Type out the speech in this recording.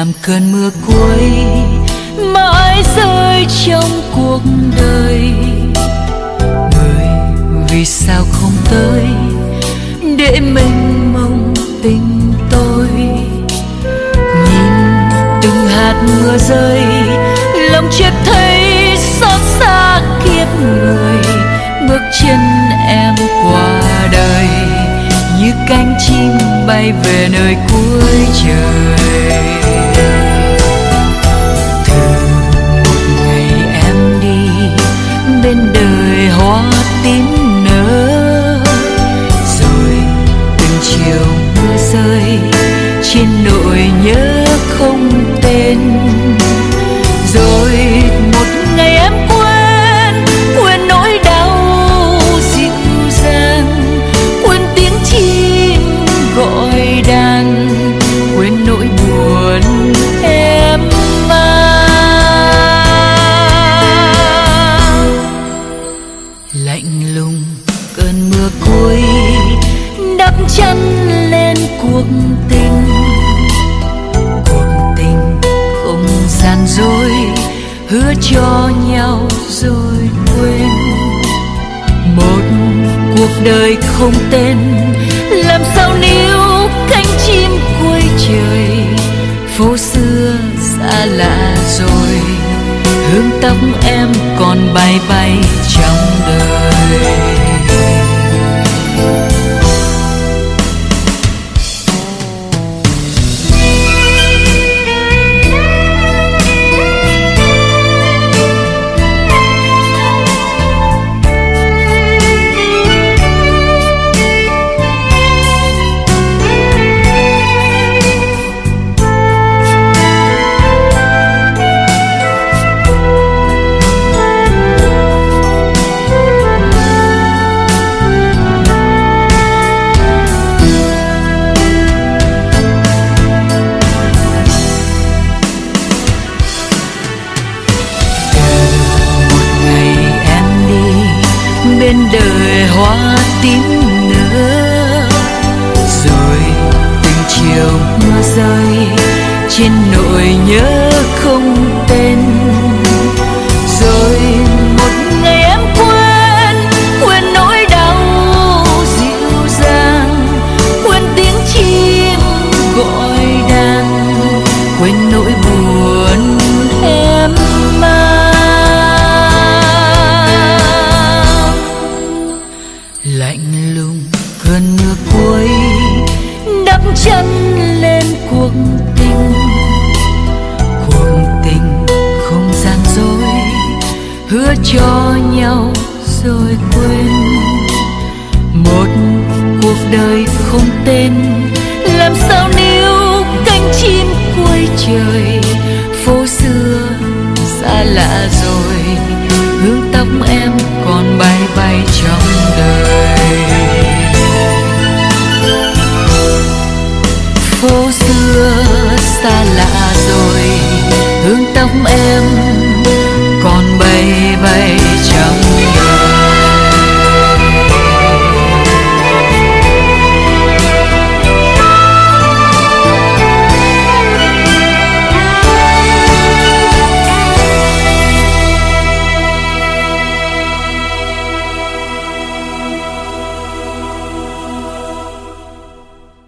làm cơn mưa cuối, mãi rơi trong cuộc đời. Người vì sao không tới để mình mong tình tôi? Nhìn từng hạt mưa rơi, lòng chết thấy xót xa kiếp người. Bước chân em qua đời, như cánh chim bay về nơi cuối trời. Rồi, hứa cho nhau rồi quên. Một cuộc đời không tên, làm sao níu cánh chim cuối trời? Phố xưa xa lạ rồi, hương tóc em còn bay bay trong đời. Đời hoa tím nở. Rồi từng chiều mưa rơi trên nỗi nhớ chân lên cuộc tình. Cuộc tình không gian dối, hứa cho nhau rồi quên. Một cuộc đời không tên, làm sao níu cánh chim cuối trời. Phố xưa xa lạ rồi.